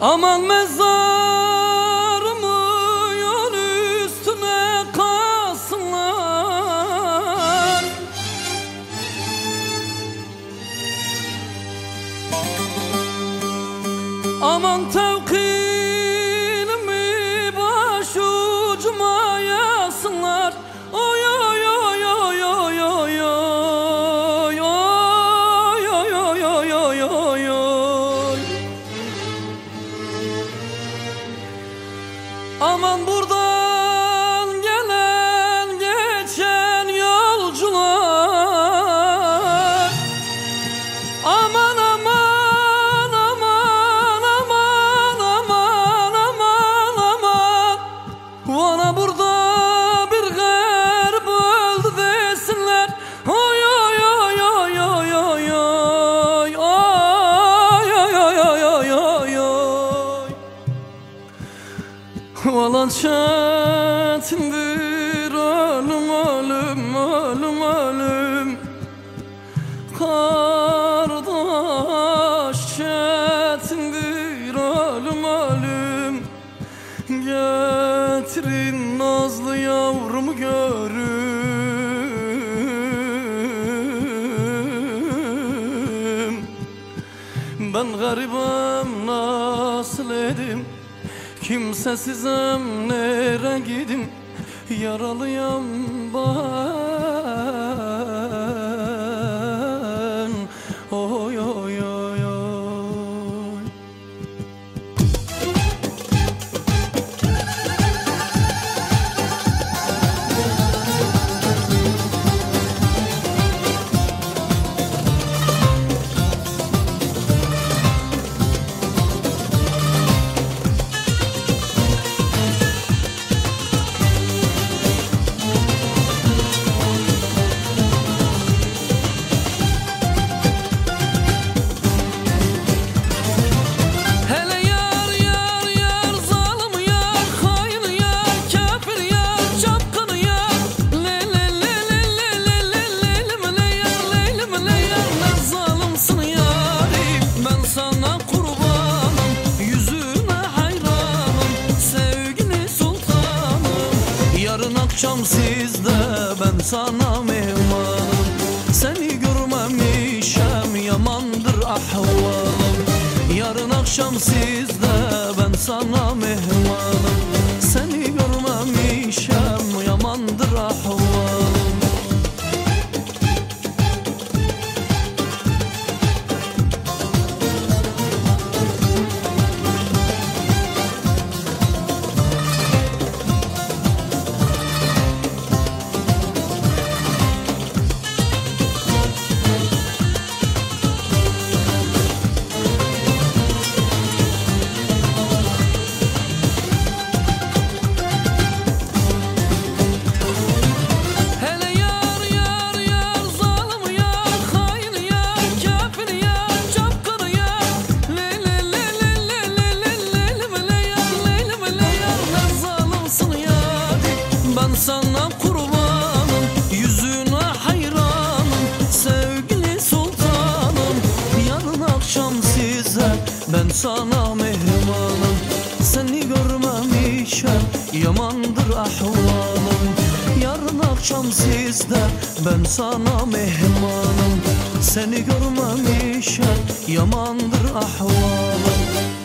Aman mezarımın üstüne kaslar Aman tevkif Aman bu Haçettir ölüm ölüm ölüm ölüm Kardeş çetindir ölüm ölüm Getirin nazlı yavrumu görüm Ben garibim nasıl edim Kimsesizim nere gidim Yaralıyam bahar Yarın akşam sizde ben sana mehmanım Seni görmemişem yamandır ahvalım. Yarın akşam sizde ben sana mehmanım sana mehmanım Seni görmem görmemişem yamandır ahvalım Yarın akşam sizde. Ben sana mehmanım Seni görmem görmemişem yamandır ahvalım